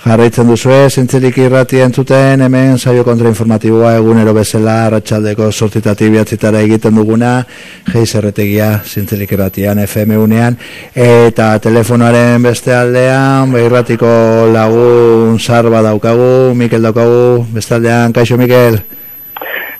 Jarraitzen duzu ez, zintzelik irrati entzuten, hemen saio kontrainformatiboa egunero bezala, ratxaldeko sortitatik bihatzitara egiten duguna, geiz erretegia, zintzelik irratian, FM unean, eta telefonoaren beste aldean, irratiko lagun sarba daukagu, Mikel daukagu, beste aldean, kaixo Mikel?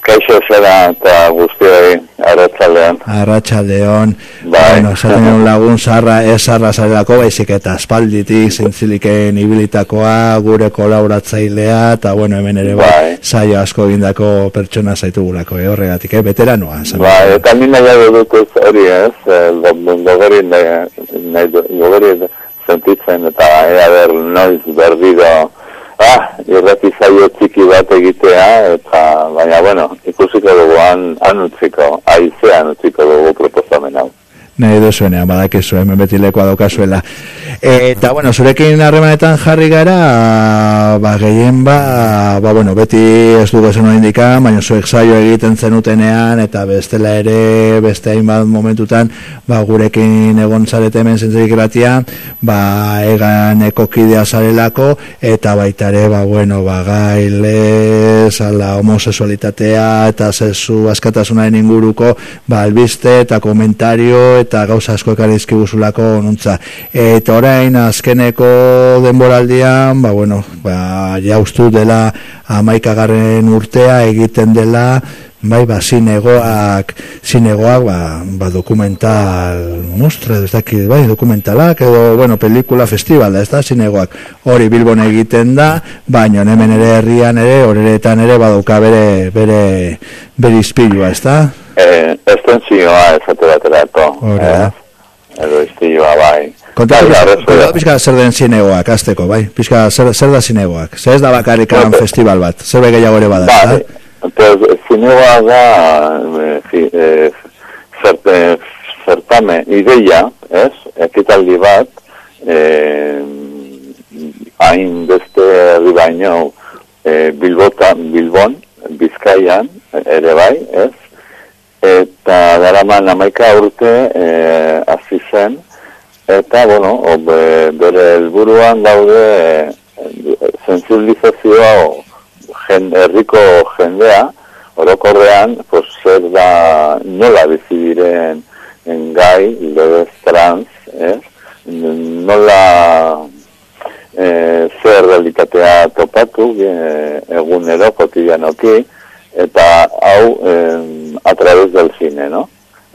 Kaixo zera eta guztioi arratsaldean. Arratsaldeon. Bai. Bueno, zaten lagun zarra, ez zarra zarelako, baizik eta espalditik zintziliken ibilitakoa, gure kolauratzailea, eta bueno, hemen ere bai, Bai. saio asko gindako pertsona zaitugulako, eh, horregatik, eh, veteranoa. Ba, behar. eta nina ja dut ez hori ez, eh, logeri nahi- nahi- logeri sentitzen eta ea ber noiz berdido ah, irrati zaio txiki bat egitea, eta baina, bueno, ikusiko dugu han, han utziko, aizean utziko dugu proposamen hau. Nahi duzuenean, badakizu, hemen beti lekoa daukazuela. Eta, bueno, zurekin harremanetan jarri gara, ba, gehien ba, ba, bueno, beti ez dugu hori indikan, baina zuek saio egiten zenutenean, eta bestela ere, beste hainbat momentutan, ba, gurekin egon zarete hemen zentzerik gratia, ba, egan ekokidea zarelako, eta baita ere, ba, bueno, ba, gailez, ala, homosexualitatea, eta sexu askatasunaren inguruko, ba, albiste eta komentario, eta gauza asko ekarizkibuzulako nuntza. Eta orain, azkeneko denboraldian, ba, bueno, ba, jaustu dela amaikagarren urtea egiten dela, bai, ba, zinegoak, zinegoak, ba, ba dokumental mostra, ez dakit, bai, dokumentalak, edo, bueno, pelikula festival ez da, zinegoak, hori Bilbon egiten da, baina hemen ere herrian ere, horretan ere, badauka bere, bere, bere izpilua, ez da? Eh, estentzioa esate baterako. Hori da. eh, Edo istilua bai. Kontatu, Bai, kontatu pixka zer den zinegoak, azteko, bai? Pixka, zer, zer da zinegoak? Zer ez da bakarrikan Bai. festival bat? Zer be gehiago ere bada, Vale. ezta? Entonces, zinegoa da eh, fi- eh, zert, eh, zertame ideia, ez? Ekitaldi bat, eh, hain beste herri baino eh, Bilbotan, Bilbon, Bizkaian, ere bai, ez? Eta daraman amaika urte eh, hasi zen, eta, bueno, ob, eh, bere helburuan daude eh, sensibilizazioa herriko jendea, orokorrean, pues, zer da nola bizi diren en gai, lebez trans, eh? nola eh, zer realitatea topatu eh, egunero, kotidianoki, eta hau eh, a través del cine, no?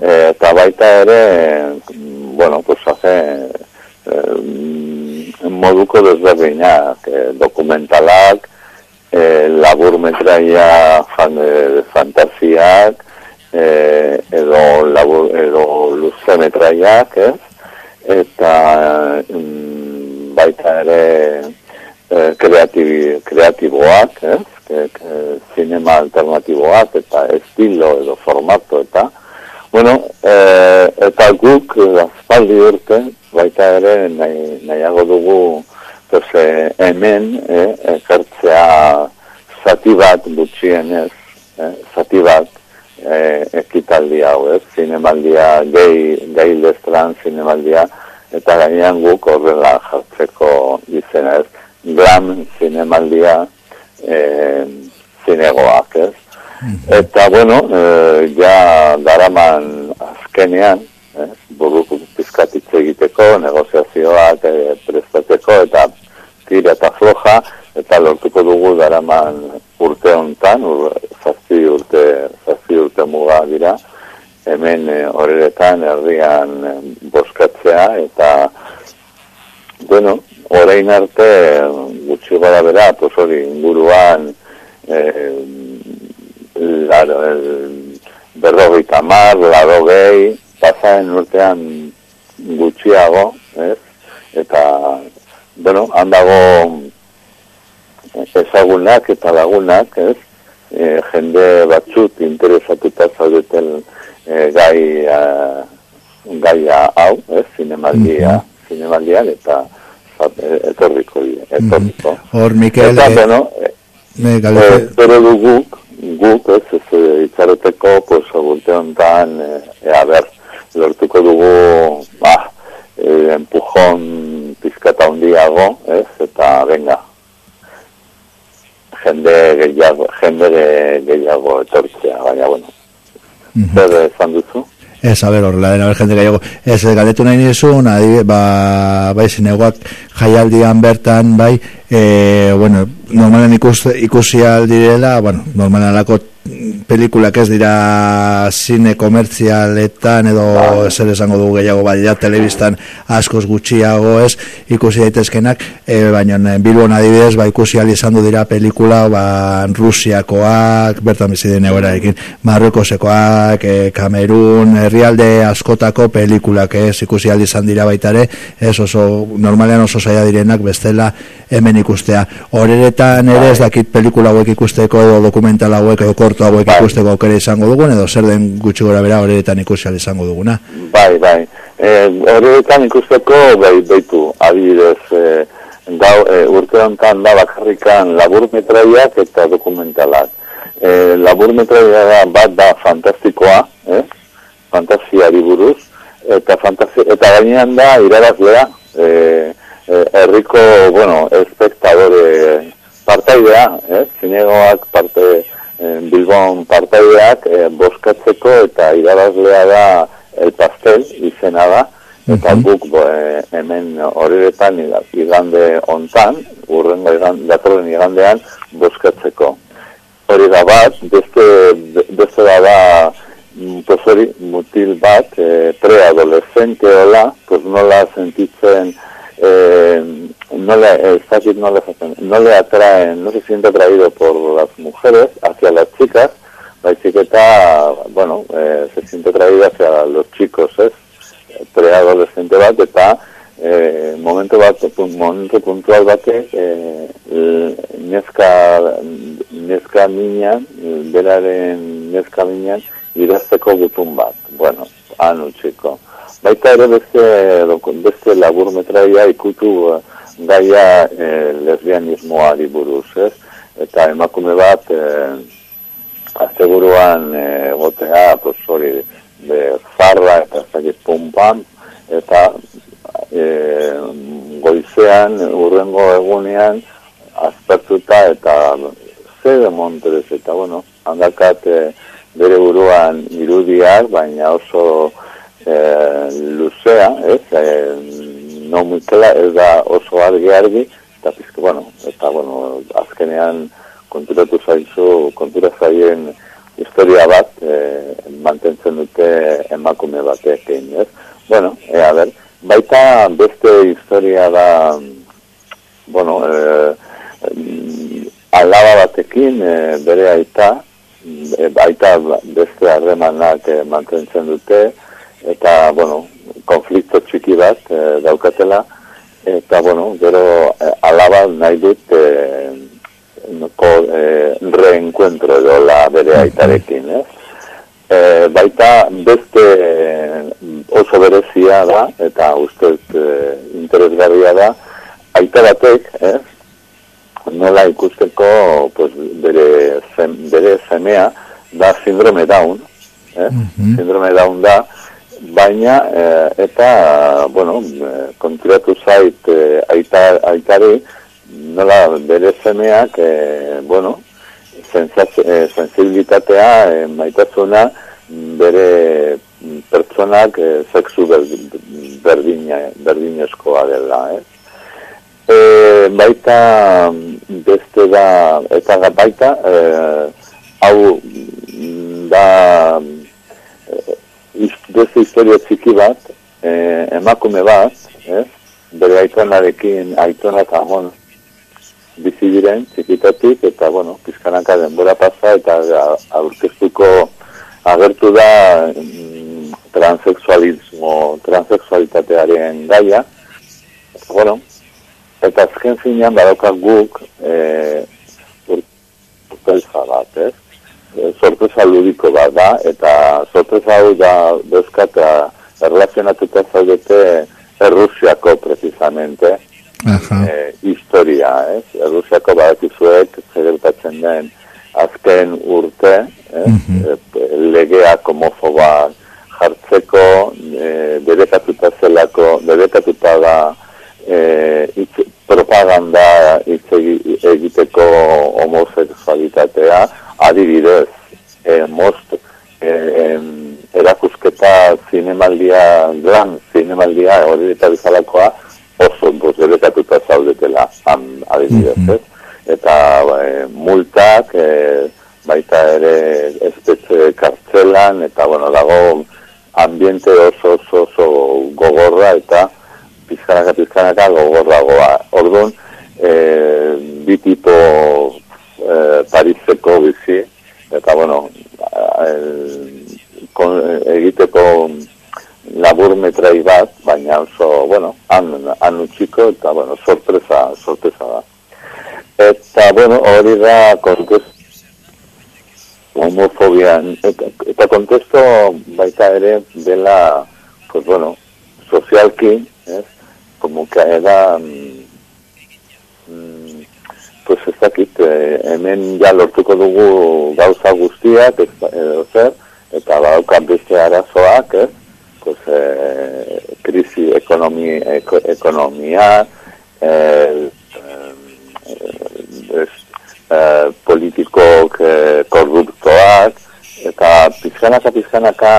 Eh, eta baita ere, eh, bueno, pues hace eh, moduko desberdinak, eh, dokumentalak, eh, labur metraia fan, eh, fantasiak, eh, edo, labur, edo luze metraiak, ez? Eta mm, baita ere eh, kreatibi, kreatiboak, ez? Ke, ke, zinema alternatiboak eta estilo edo formato eta bueno, eh, eta guk eh, aspaldi urte baita ere nahi, nahiago dugu pues, eh, hemen eh, ekartzea zati bat gutxienez eh, zati bat eh, ekitaldi hau, ez? Zinemaldia, gay, gay lestran zinemaldia, eta gainean guk horrela jartzeko izena, ez? Glam zinemaldia eh, zinegoak, ez? Eta, bueno, eh, ja daraman azkenean, eh, buruko pizkatitze egiteko, negoziazioak eh, prestatzeko, eta tira eta floja, eta lortuko dugu daraman urte hontan, ur, zazpi urte, zazpi urte muga dira, hemen eh, horretan herrian eh, boskatzea, eta, bueno, orain arte, eh, gutxi gara bera, pues hori, inguruan, eh, laro, el, berrogeita mar, laro gehi, pasaren urtean gutxiago, ez? Eta, bueno, handago ezagunak eta lagunak, ez? E, jende batzut interesatuta zaudeten e, gai, a, gaia hau, ez? Zinemaldia, zinemaldian, eta zat- e, etorriko, die, etorriko. Hor, Mikel, Eta, bueno, eh, Eh, galde, pero du guk, guk, ez, ez, itxaroteko, pues, agurte honetan, eh, ea ber, lortuko dugu, ba, eh, empujon pizkata handiago, ez, eta, venga, jende gehiago, jende gehiago etortzea, baina, bueno, zer esan duzu? Ez, a ber, horrela dena, jende gehiago. Ez, galetu nahi nizun, adibe, ba, bai, zinegoak jaialdian bertan, bai, e, bueno, normalen ikus, ikusi aldirela, bueno, normalen alako pelikulak ez dira zine komertzialetan edo zer esango dugu gehiago ja telebistan askoz gutxiago ez ikusi daitezkenak e, baina Bilbon adibidez ba ikusi ali izan du dira pelikula ba Rusiakoak bertan bizi den egoerarekin Marrukosekoak e, Kamerun herrialde askotako pelikulak ez ikusi ali izan dira baita ere ez oso normalean oso saia direnak bestela hemen ikustea horeretan ere ez dakit pelikula hauek ikusteko edo dokumental hauek edo korto hauek. Ikusteko aukera izango dugun edo zer den gutxi gora bera horretan ikusi izango duguna. Bai, bai. E, horretan ikusteko bai, baitu adibidez e, gau, e, urte honetan da bakarrikan labur metraiak eta dokumentalak. E, labur metraia bat da fantastikoa eh? fantasiari buruz. Eta fantasi, eta gainean da irabazlea eh, eh, herriko, bueno, espektadore partaidea, eh? zinegoak parte, eh, Bilbon partaideak eh, boskatzeko eta irabazlea da el pastel izena da, eta guk bo, eh, hemen horretan igande ontan, urrengo igande, igandean boskatzeko. Hori da bat, beste, beste da da, mm, pues hori, mutil bat, eh, preadolescente hola, pues nola sentitzen, eh, no le, no le, no le atraen, no se siente atraído por las mujeres hacia las chicas, la etiqueta, bueno, eh, se siente atraído hacia los chicos, es preadolescente bat, eta eh, momento bat, momento puntual bate, eh, neska, neska miñan, beraren neska miñan, idazteko gutun bat, bueno, anu txiko baita ere beste, beste labur metraia ikutu uh, gaia e, lesbianismoa buruz, ez? Eta emakume bat, e, asteguruan e, gotea, pues, hori, de farra eta zaki pumpan, eta e, goizean, urrengo egunean, azpertuta eta ze de monterez, eta bueno, handakat e, bere buruan irudiak, baina oso e, luzea, ez, e, mutela, ez da oso argi argi, eta pizke, bueno, eta, bueno, azkenean konturatu zaizu, kontura zaien historia bat, e, mantentzen dute emakume batek egin, ez? Bueno, e, a ber, baita beste historia da, bueno, e, alaba batekin, e, bere aita, e, baita beste harremanak e, mantentzen dute, eta, bueno, konflikto txiki bat e, daukatela, eta, bueno, gero e, alaba nahi dut e, noko, e, reencuentro edo la bere aitarekin, eh? E, baita beste oso berezia da, eta uste e, interesgarria da, aita batek, eh? nola ikusteko pues, bere, zem, bere zemea da sindrome daun, eh? Mm sindrome daun da, baina e, eta bueno, e, konturatu zait e, aita, aitari nola bere zemeak e, bueno, sensibilitatea e, maitasuna bere pertsonak e, sexu berdina, berdinezkoa dela, eh? E, baita beste da eta baita e, hau da beste historia txiki bat, eh, emakume bat, eh, bere aitonarekin, aitona eta amon bizi diren, txikitatik, eta, bueno, pizkanaka denbora pasa, eta aurkeztuko agertu da mm, transexualismo, transexualitatearen gaia, bueno, eta azken zinean badokak guk, eh, urtelza bat, eh, sorpresa ludiko bat da, eta sorpresa hau da bezkata erlazionatuta zaudete Errusiako precisamente e, historia, ez? Errusiako badakizuek zegertatzen den azken urte, ez? Mhm. legeak homofoba jartzeko, e, debekatuta zelako, debekatuta da e, itz, propaganda itz egiteko homose, adibidez, e, most, e, erakusketa zinemaldia, gran zinemaldia, hori eta bizalakoa, oso bozerekatuta zaudetela, han adibidez, mm -hmm. Eta e, multak, e, baita ere espetxe kartzelan, eta bueno, dago ambiente oso oso oso gogorra eta pizkanaka pizkanaka gogorragoa. Orduan, e, bi tipo e, Pariseko bizi, eta bueno, el, kon, egiteko labur metrai bat, baina oso, bueno, han, han utxiko, eta bueno, sorpresa, sorpresa da. Eta, bueno, hori da kontestu homofobian, eta, eta kontesto baita ere dela, pues bueno, sozialki, eh, como que era, mm, pues ez dakit, eh, hemen ja lortuko dugu gauza guztiak, edo zer, eta badaukan beste arazoak, eh, pues, eh, krisi ekonomi, eko, ekonomia, eh, eh, eh, politikok eh, korruptoak, eta pizkanaka pizkanaka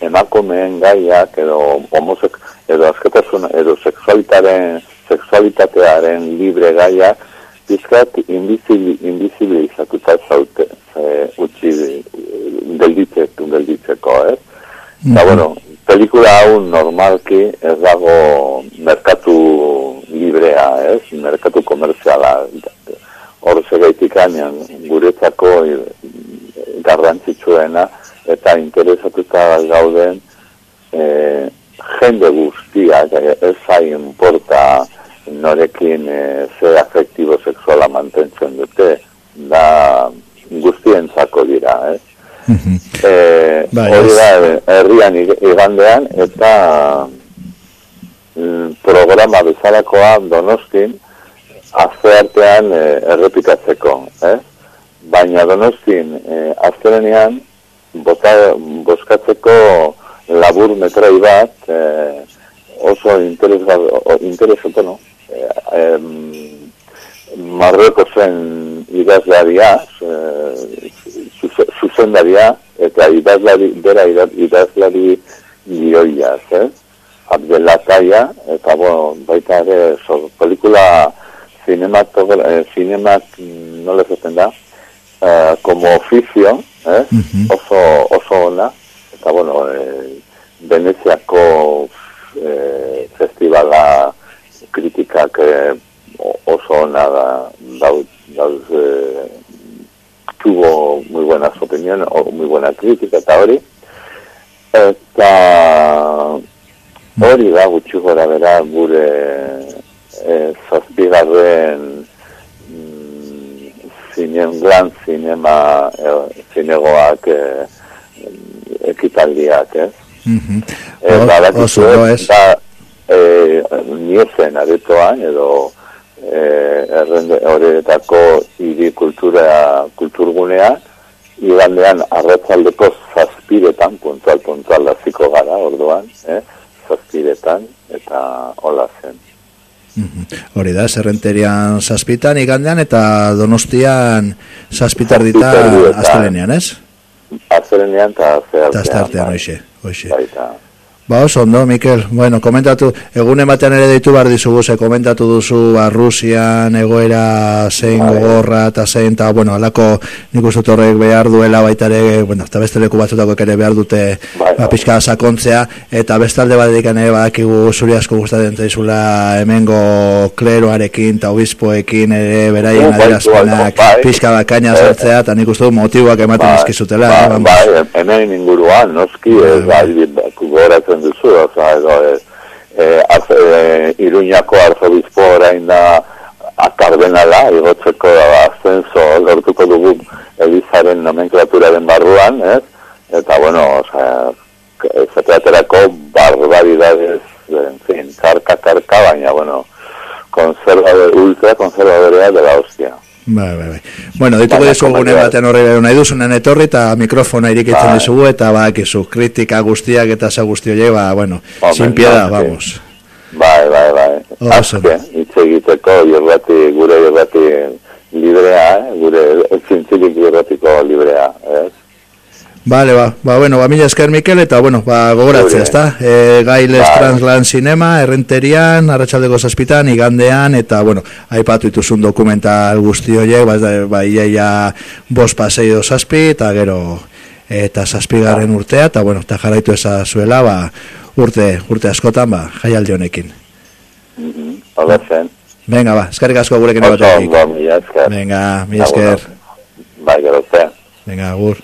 emakumeen gaiak edo homosek edo asketasun edo sexualitaren sexualitatearen libre gaiak pizkat invisibilizatuta zaute e, utzi gelditzeko, gelditzeko, eh? Mm -hmm. bueno, pelikula hau normalki ez dago ez? Merkatu komerziala. Hor segaitik guretzako garrantzitsuena eta interesatuta gauden e, jende guztiak ez zain porta norekin e, ze afektibo sexuala mantentzen dute da guztientzako dira, eh? e, hori da, herrian igandean, eta programa bezalakoa donostin, azte artean e, errepikatzeko, eh? Baina donostin, e, azterenean, bota, boskatzeko labur metrai bat, e, oso interes, interes, no? E, e, Marreko zen idazlaria, zuzendaria, eta idazlari, bera idazlari lioiaz, eh? Abdelataia, eta bo, baita ere, so, pelikula eh, cinemat, nola zaten da, eh, como oficio, eh? oso, oso ona, eta bueno, eh, Veneziako eh, festivala kritikak eh, oso ona da, dauz, dauz eh, tuvo muy buenas opiniones, o muy buena crítica eta hori. Eta hori da gutxi gora bera gure e, zazpigarren mm, gran zinema e, zinegoak e, ekitaldiak, ez? Mm -hmm. Eta da, e, niezen aretoan, edo eh horretako hiri kultura kulturgunea igandean arratzaldeko zazpiretan puntual puntual hasiko gara orduan eh zazpiretan eta hola zen Hori da, zerrenterian zazpitan igandean eta donostian zazpitar dita aztelenean, ez? Aztelenean eta azteartean, oixe, oixe. Baita. Ba, oso, ondo, Mikel. Bueno, komentatu, egun ematean ere ditu behar dizugu, ze komentatu duzu, ba, Rusian, egoera, zein gogorra, eta zein, eta, bueno, alako nik uste horrek behar duela baita ere, bueno, eta beste leku batzutako ere behar dute, ba, pixka sakontzea, eta beste alde bat edikan ere, badakigu zuri asko gustatzen zaizula hemengo kleroarekin, eta obispoekin ere, beraien bai, adierazpenak, bai, pixka bakaina zartzea, eta nik uste motiboak ematen bai, ezkizutela. Bai, bai, hemen inguruan, noski, bai, bai, duzu, oza, edo, e, e, arzo, e, iruñako arzobizpo orain da akardenala, igotzeko ascenso, lortuko dugu elizaren nomenklaturaren barruan, ez? Eta, bueno, oza, ezateaterako barbaridades, en fin, karka, karka, baina, bueno, konservador, ultra konservadorea de la hostia. Bai, bai, bai. Bueno, dituko dizu gune batean horri behar nahi duzunen etorri eta mikrofona irikitzen bai. dizugu eta ba, kizu, kritika guztiak eta za guztio je, ba, bueno, sin pieda, no, vamos. Bai, bai, bai. Azke, hitz egiteko, jorrati, gure jorrati librea, eh? gure zintzilik jorratiko librea, ez? Vale, ba, ba, bueno, ba, mila esker Mikel, eta, bueno, ba, gogoratzea, Zure. ezta? E, gailes Bai. Transland Cinema, errenterian, arratsaldeko zazpitan, igandean, eta, bueno, aipatu ituzun dokumental guzti horiek, ba, ba, iaia bost pasei do zazpi, eta gero, eta zazpigarren urtea, eta, bueno, eta jarraitu eza zuela, ba, urte, urte askotan, ba, jaialdi honekin. Mhm, Hala zen. Venga, ba, eskerrik asko gurekin egotetik. ondo, mila esker. Venga, esker. Bai, gero zen. Venga, agur.